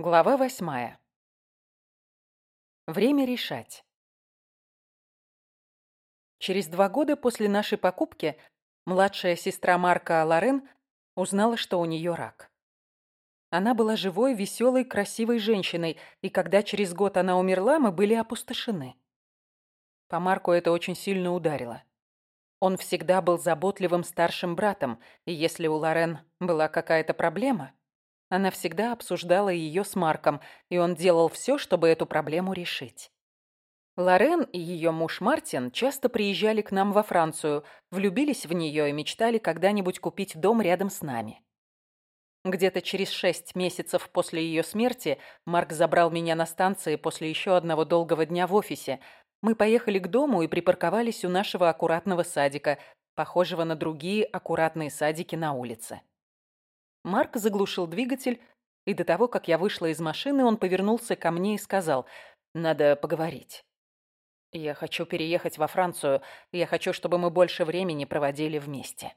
Глава восьмая. Время решать. Через два года после нашей покупки младшая сестра Марка Лорен узнала, что у нее рак. Она была живой, веселой, красивой женщиной, и когда через год она умерла, мы были опустошены. По Марку это очень сильно ударило. Он всегда был заботливым старшим братом, и если у Лорен была какая-то проблема, она всегда обсуждала ее с Марком, и он делал все, чтобы эту проблему решить. Лорен и ее муж Мартин часто приезжали к нам во Францию, влюбились в нее и мечтали когда-нибудь купить дом рядом с нами. Где-то через шесть месяцев после ее смерти Марк забрал меня на станции после еще одного долгого дня в офисе. Мы поехали к дому и припарковались у нашего аккуратного садика, похожего на другие аккуратные садики на улице. Марк заглушил двигатель, и до того, как я вышла из машины, он повернулся ко мне и сказал, «Надо поговорить. Я хочу переехать во Францию. Я хочу, чтобы мы больше времени проводили вместе».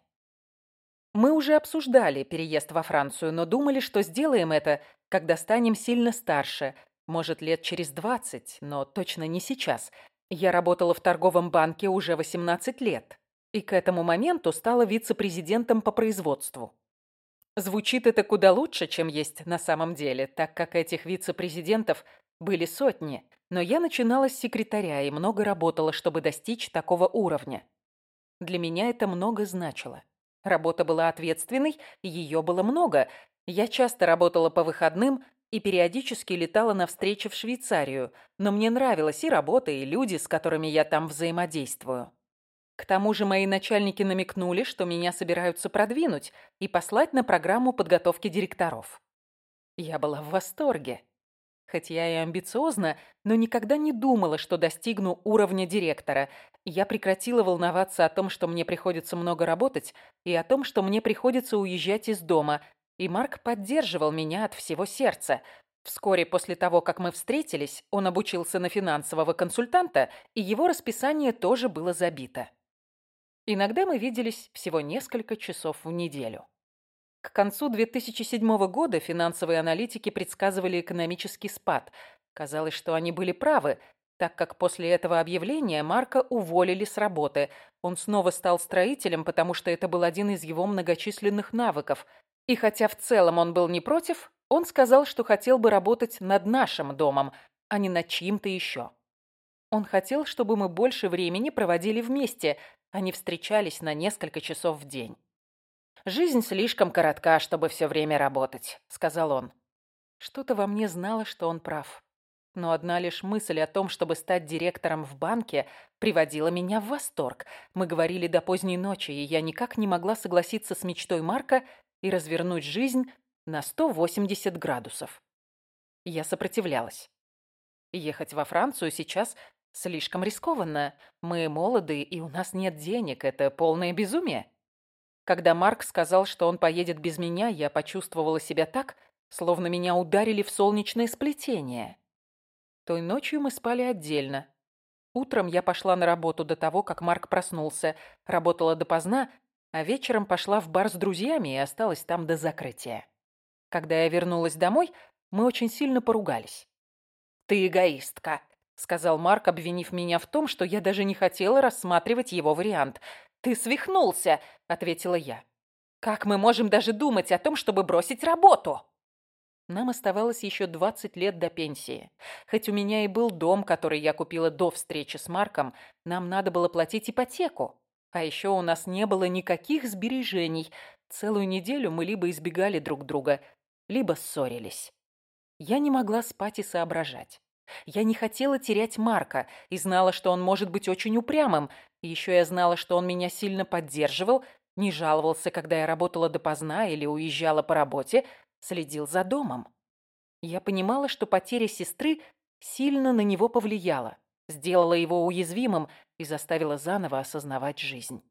Мы уже обсуждали переезд во Францию, но думали, что сделаем это, когда станем сильно старше, может, лет через двадцать, но точно не сейчас. Я работала в торговом банке уже 18 лет и к этому моменту стала вице-президентом по производству. Звучит это куда лучше, чем есть на самом деле, так как этих вице-президентов были сотни, но я начинала с секретаря и много работала, чтобы достичь такого уровня. Для меня это много значило. Работа была ответственной, ее было много. Я часто работала по выходным и периодически летала на встречи в Швейцарию, но мне нравилась и работа, и люди, с которыми я там взаимодействую. К тому же мои начальники намекнули, что меня собираются продвинуть и послать на программу подготовки директоров. Я была в восторге. Хоть я и амбициозна, но никогда не думала, что достигну уровня директора. Я прекратила волноваться о том, что мне приходится много работать, и о том, что мне приходится уезжать из дома. И Марк поддерживал меня от всего сердца. Вскоре после того, как мы встретились, он обучился на финансового консультанта, и его расписание тоже было забито. Иногда мы виделись всего несколько часов в неделю. К концу 2007 года финансовые аналитики предсказывали экономический спад. Казалось, что они были правы, так как после этого объявления Марка уволили с работы. Он снова стал строителем, потому что это был один из его многочисленных навыков. И хотя в целом он был не против, он сказал, что хотел бы работать над нашим домом, а не над чьим-то еще. Он хотел, чтобы мы больше времени проводили вместе, они встречались на несколько часов в день. «Жизнь слишком коротка, чтобы все время работать», — сказал он. Что-то во мне знало, что он прав. Но одна лишь мысль о том, чтобы стать директором в банке, приводила меня в восторг. Мы говорили до поздней ночи, и я никак не могла согласиться с мечтой Марка и развернуть жизнь на 180 градусов. Я сопротивлялась. Ехать во Францию сейчас Слишком рискованно. Мы молоды, и у нас нет денег. Это полное безумие. Когда Марк сказал, что он поедет без меня, я почувствовала себя так, словно меня ударили в солнечное сплетение. Той ночью мы спали отдельно. Утром я пошла на работу до того, как Марк проснулся, работала допоздна, а вечером пошла в бар с друзьями и осталась там до закрытия. Когда я вернулась домой, мы очень сильно поругались. «Ты эгоистка», — сказал Марк, обвинив меня в том, что я даже не хотела рассматривать его вариант. «Ты свихнулся», — ответила я. «Как мы можем даже думать о том, чтобы бросить работу?» Нам оставалось еще 20 лет до пенсии. Хоть у меня и был дом, который я купила до встречи с Марком, нам надо было платить ипотеку. А еще у нас не было никаких сбережений. Целую неделю мы либо избегали друг друга, либо ссорились. Я не могла спать и соображать. Я не хотела терять Марка и знала, что он может быть очень упрямым. еще я знала, что он меня сильно поддерживал, не жаловался, когда я работала допоздна или уезжала по работе, следил за домом. Я понимала, что потеря сестры сильно на него повлияла, сделала его уязвимым и заставила заново осознавать жизнь.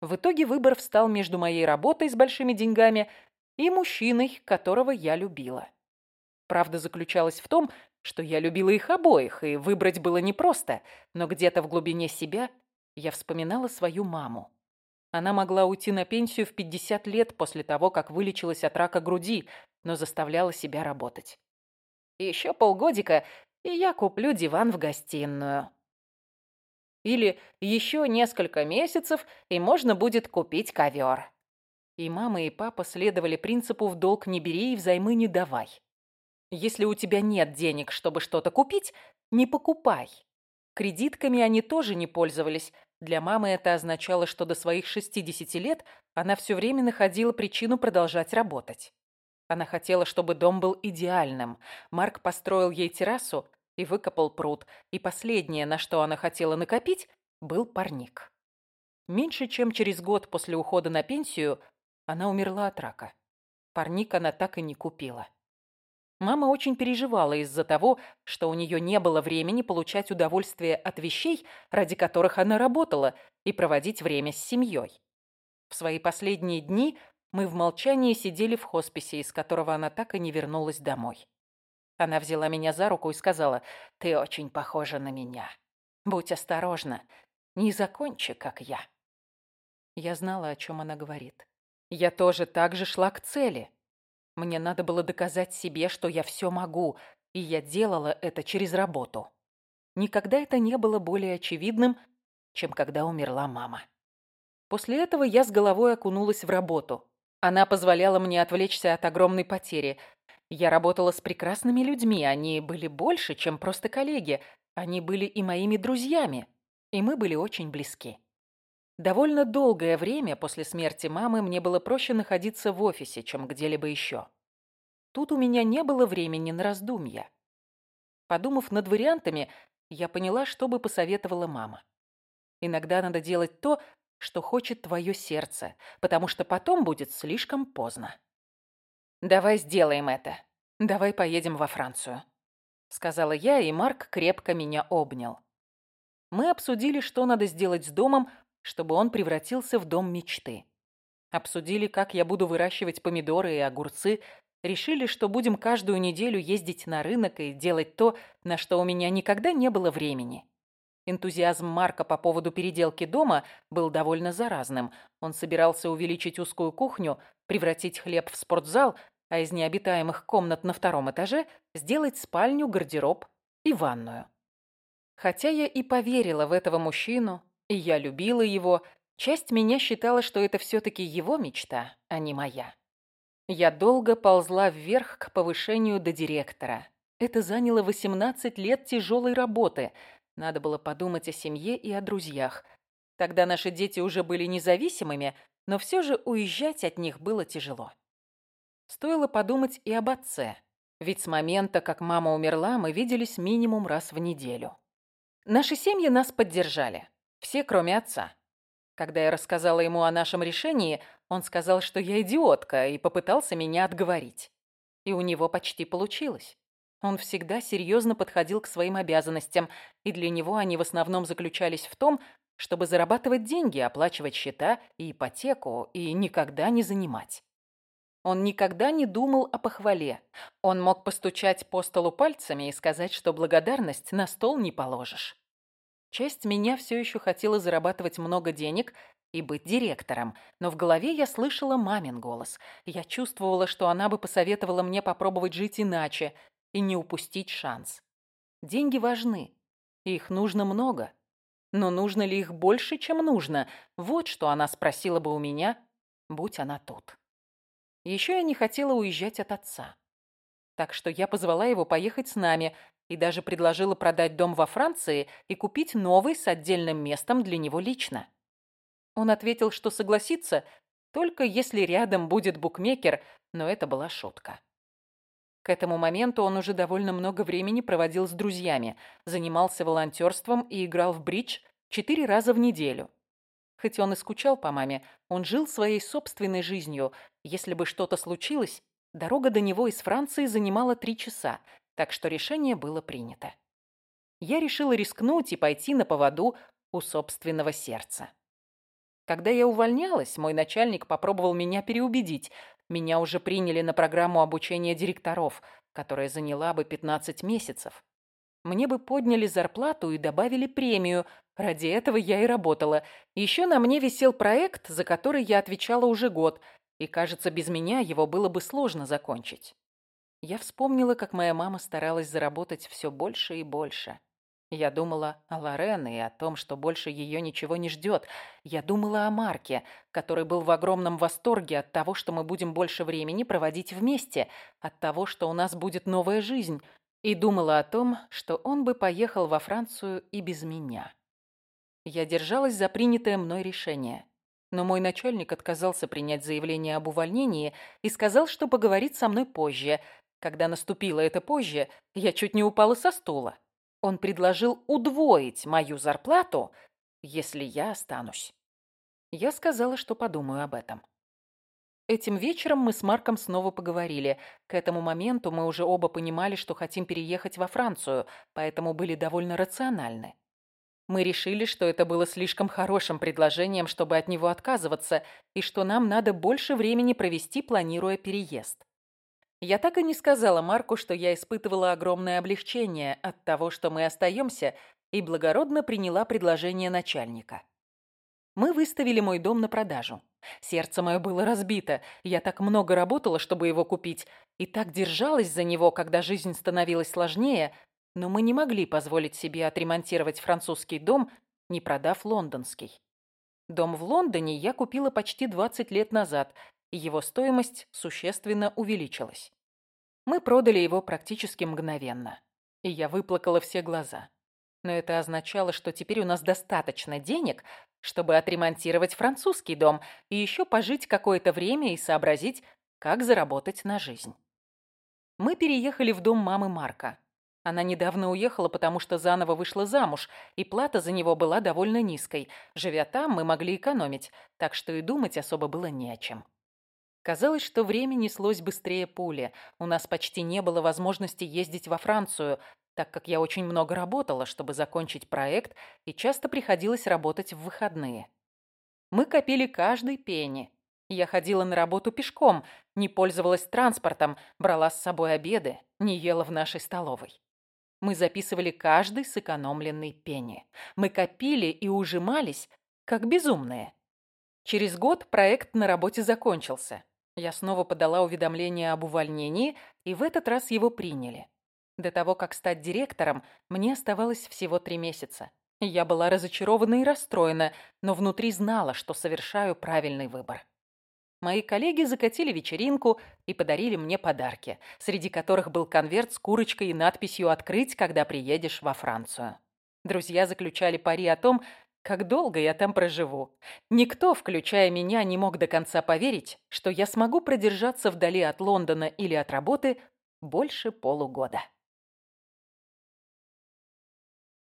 В итоге выбор встал между моей работой с большими деньгами и мужчиной, которого я любила. Правда заключалась в том, что я любила их обоих, и выбрать было непросто, но где-то в глубине себя я вспоминала свою маму. Она могла уйти на пенсию в 50 лет после того, как вылечилась от рака груди, но заставляла себя работать. Еще полгодика, и я куплю диван в гостиную. Или еще несколько месяцев, и можно будет купить ковер. И мама, и папа следовали принципу «в долг не бери и взаймы не давай». Если у тебя нет денег, чтобы что-то купить, не покупай. Кредитками они тоже не пользовались. Для мамы это означало, что до своих 60 лет она все время находила причину продолжать работать. Она хотела, чтобы дом был идеальным. Марк построил ей террасу и выкопал пруд. И последнее, на что она хотела накопить, был парник. Меньше чем через год после ухода на пенсию она умерла от рака. Парник она так и не купила. Мама очень переживала из-за того, что у нее не было времени получать удовольствие от вещей, ради которых она работала, и проводить время с семьей. В свои последние дни мы в молчании сидели в хосписе, из которого она так и не вернулась домой. Она взяла меня за руку и сказала, «Ты очень похожа на меня. Будь осторожна, не закончи, как я». Я знала, о чем она говорит. Я тоже так же шла к цели. Мне надо было доказать себе, что я все могу, и я делала это через работу. Никогда это не было более очевидным, чем когда умерла мама. После этого я с головой окунулась в работу. Она позволяла мне отвлечься от огромной потери. Я работала с прекрасными людьми, они были больше, чем просто коллеги. Они были и моими друзьями, и мы были очень близки. Довольно долгое время после смерти мамы мне было проще находиться в офисе, чем где-либо еще. Тут у меня не было времени на раздумья. Подумав над вариантами, я поняла, что бы посоветовала мама. Иногда надо делать то, что хочет твое сердце, потому что потом будет слишком поздно. «Давай сделаем это. Давай поедем во Францию», — сказала я, и Марк крепко меня обнял. Мы обсудили, что надо сделать с домом, чтобы он превратился в дом мечты. Обсудили, как я буду выращивать помидоры и огурцы, решили, что будем каждую неделю ездить на рынок и делать то, на что у меня никогда не было времени. Энтузиазм Марка по поводу переделки дома был довольно заразным. Он собирался увеличить узкую кухню, превратить хлеб в спортзал, а из необитаемых комнат на втором этаже сделать спальню, гардероб и ванную. Хотя я и поверила в этого мужчину, и я любила его, часть меня считала, что это все-таки его мечта, а не моя. Я долго ползла вверх к повышению до директора. Это заняло 18 лет тяжелой работы. Надо было подумать о семье и о друзьях. Тогда наши дети уже были независимыми, но все же уезжать от них было тяжело. Стоило подумать и об отце. Ведь с момента, как мама умерла, мы виделись минимум раз в неделю. Наши семьи нас поддержали. Все, кроме отца. Когда я рассказала ему о нашем решении, он сказал, что я идиотка, и попытался меня отговорить. И у него почти получилось. Он всегда серьезно подходил к своим обязанностям, и для него они в основном заключались в том, чтобы зарабатывать деньги, оплачивать счета и ипотеку, и никогда не занимать. Он никогда не думал о похвале. Он мог постучать по столу пальцами и сказать, что благодарность на стол не положишь. Часть меня все еще хотела зарабатывать много денег и быть директором, но в голове я слышала мамин голос. Я чувствовала, что она бы посоветовала мне попробовать жить иначе и не упустить шанс. Деньги важны, их нужно много. Но нужно ли их больше, чем нужно? Вот что она спросила бы у меня, будь она тут. Еще я не хотела уезжать от отца. Так что я позвала его поехать с нами, и даже предложила продать дом во Франции и купить новый с отдельным местом для него лично. Он ответил, что согласится, только если рядом будет букмекер, но это была шутка. К этому моменту он уже довольно много времени проводил с друзьями, занимался волонтерством и играл в бридж четыре раза в неделю. Хоть он и скучал по маме, он жил своей собственной жизнью. Если бы что-то случилось, дорога до него из Франции занимала три часа, так что решение было принято. Я решила рискнуть и пойти на поводу у собственного сердца. Когда я увольнялась, мой начальник попробовал меня переубедить. Меня уже приняли на программу обучения директоров, которая заняла бы 15 месяцев. Мне бы подняли зарплату и добавили премию. Ради этого я и работала. Еще на мне висел проект, за который я отвечала уже год, и, кажется, без меня его было бы сложно закончить. Я вспомнила, как моя мама старалась заработать все больше и больше. Я думала о Лорен и о том, что больше ее ничего не ждет. Я думала о Марке, который был в огромном восторге от того, что мы будем больше времени проводить вместе, от того, что у нас будет новая жизнь, и думала о том, что он бы поехал во Францию и без меня. Я держалась за принятое мной решение. Но мой начальник отказался принять заявление об увольнении и сказал, что поговорит со мной позже. Когда наступило это позже, я чуть не упала со стула. Он предложил удвоить мою зарплату, если я останусь. Я сказала, что подумаю об этом. Этим вечером мы с Марком снова поговорили. К этому моменту мы уже оба понимали, что хотим переехать во Францию, поэтому были довольно рациональны. Мы решили, что это было слишком хорошим предложением, чтобы от него отказываться, и что нам надо больше времени провести, планируя переезд. Я так и не сказала Марку, что я испытывала огромное облегчение от того, что мы остаемся, и благородно приняла предложение начальника. Мы выставили мой дом на продажу. Сердце мое было разбито. Я так много работала, чтобы его купить, и так держалась за него, когда жизнь становилась сложнее, но мы не могли позволить себе отремонтировать французский дом, не продав лондонский. Дом в Лондоне я купила почти 20 лет назад, его стоимость существенно увеличилась. Мы продали его практически мгновенно, и я выплакала все глаза. Но это означало, что теперь у нас достаточно денег, чтобы отремонтировать французский дом и еще пожить какое-то время и сообразить, как заработать на жизнь. Мы переехали в дом мамы Марка. Она недавно уехала, потому что заново вышла замуж, и плата за него была довольно низкой. Живя там, мы могли экономить, так что и думать особо было не о чем. Казалось, что время неслось быстрее пули. У нас почти не было возможности ездить во Францию, так как я очень много работала, чтобы закончить проект, и часто приходилось работать в выходные. Мы копили каждый пенни. Я ходила на работу пешком, не пользовалась транспортом, брала с собой обеды, не ела в нашей столовой. Мы записывали каждый сэкономленный пенни. Мы копили и ужимались, как безумные. Через год проект на работе закончился. Я снова подала уведомление об увольнении, и в этот раз его приняли. До того, как стать директором, мне оставалось всего три месяца. Я была разочарована и расстроена, но внутри знала, что совершаю правильный выбор. Мои коллеги закатили вечеринку и подарили мне подарки, среди которых был конверт с курочкой и надписью «Открыть, когда приедешь во Францию». Друзья заключали пари о том, как долго я там проживу? Никто, включая меня, не мог до конца поверить, что я смогу продержаться вдали от Лондона или от работы больше полугода.